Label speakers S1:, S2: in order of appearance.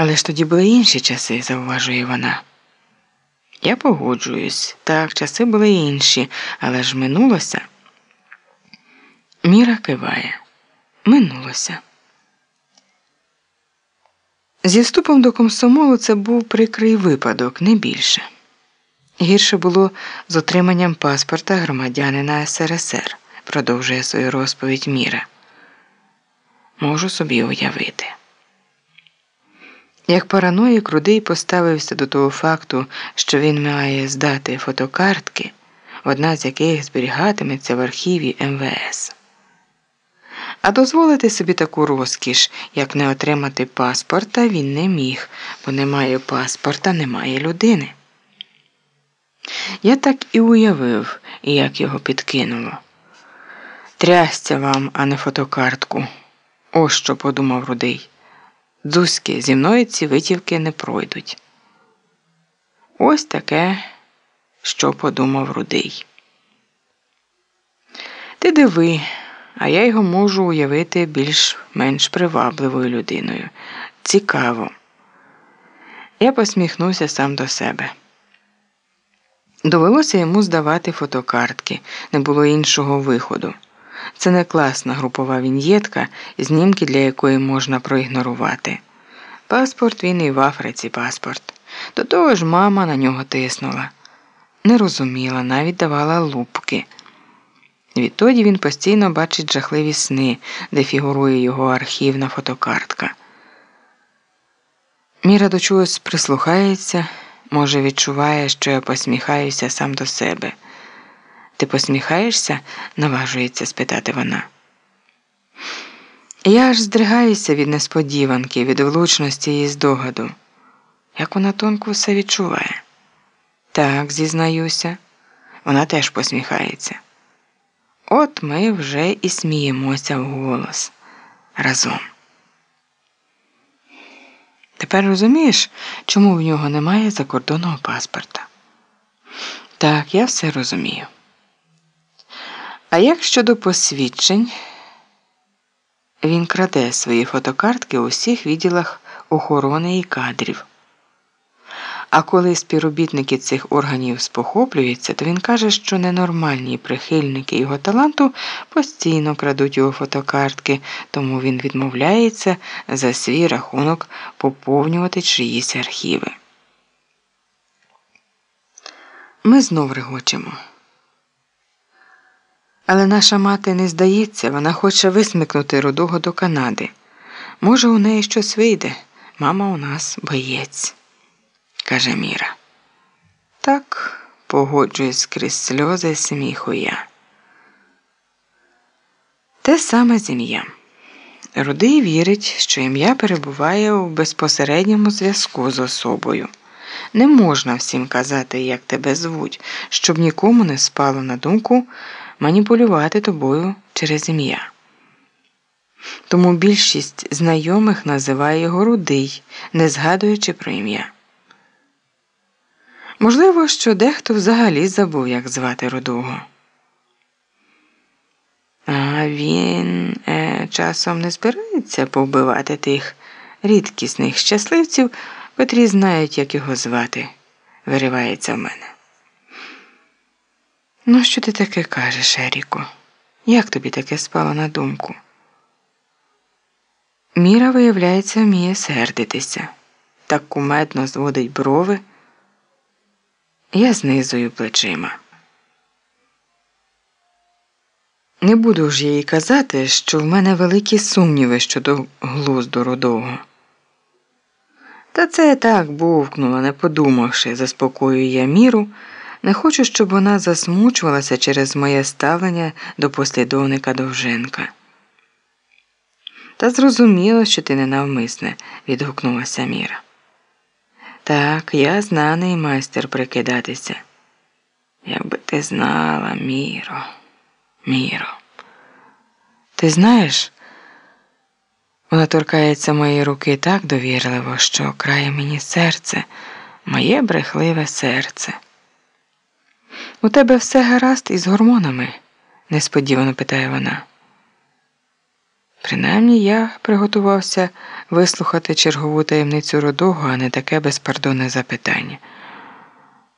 S1: Але ж тоді були інші часи, зауважує вона. Я погоджуюсь, так, часи були інші, але ж минулося. Міра киває. Минулося. Зі вступом до комсомолу це був прикрий випадок, не більше. Гірше було з отриманням паспорта громадянина СРСР, продовжує свою розповідь Міра. Можу собі уявити. Як параноїк рудий поставився до того факту, що він має здати фотокартки, одна з яких зберігатиметься в архіві МВС. А дозволити собі таку розкіш, як не отримати паспорта, він не міг, бо немає паспорта, немає людини. Я так і уявив, як його підкинуло. Трясця вам, а не фотокартку. Ось що подумав рудий. Дзузьки, зі мною ці витівки не пройдуть. Ось таке, що подумав рудий. Ти диви, а я його можу уявити більш-менш привабливою людиною. Цікаво. Я посміхнувся сам до себе. Довелося йому здавати фотокартки, не було іншого виходу. Це не класна групова віньєтка, знімки для якої можна проігнорувати. Паспорт він і в Африці паспорт. До того ж, мама на нього тиснула. Не розуміла, навіть давала лупки. Відтоді він постійно бачить жахливі сни, де фігурує його архівна фотокартка. Міра до чогось прислухається, може, відчуває, що я посміхаюся сам до себе. Ти посміхаєшся? наважується спитати вона. Я аж здригаюся від несподіванки, від влучності і здогаду. Як вона тонко все відчуває. Так, зізнаюся, вона теж посміхається. От ми вже і сміємося вголос разом. Тепер розумієш, чому в нього немає закордонного паспорта? Так, я все розумію. А як щодо посвідчень, він краде свої фотокартки у всіх відділах охорони і кадрів. А коли співробітники цих органів спохоплюються, то він каже, що ненормальні прихильники його таланту постійно крадуть його фотокартки, тому він відмовляється за свій рахунок поповнювати чиїсь архіви. Ми знов регочемо. Але наша мати не здається, вона хоче висмикнути рудого до Канади. Може, у неї щось вийде. Мама у нас боєць, каже Міра. Так, погоджуюсь крізь сльози сміху я. Те саме з ім'ям. Рудий вірить, що ім'я перебуває у безпосередньому зв'язку з особою. Не можна всім казати, як тебе звуть, щоб нікому не спало на думку маніпулювати тобою через ім'я. Тому більшість знайомих називає його рудий, не згадуючи про ім'я. Можливо, що дехто взагалі забув, як звати рудого. А він е, часом не збирається повбивати тих рідкісних щасливців, котрі знають, як його звати, виривається в мене. Ну, що ти таке кажеш, Еріко? Як тобі таке спало на думку? Міра, виявляється, вміє сердитися, так кумедно зводить брови. Я знизую плечима. Не буду ж їй казати, що в мене великі сумніви щодо глузду родого. Та це так бовкнула, не подумавши, заспокоює я міру. Не хочу, щоб вона засмучувалася через моє ставлення до послідовника Довженка. Та зрозуміло, що ти ненавмисне, відгукнулася Міра. Так, я знаний майстер прикидатися. Якби ти знала, Міро, Міро. Ти знаєш? Вона торкається моєї руки так довірливо, що крає мені серце, моє брехливе серце. У тебе все гаразд із гормонами? несподівано питає вона. Принаймні я приготувався вислухати чергову таємницю родого, а не таке безпардонне запитання.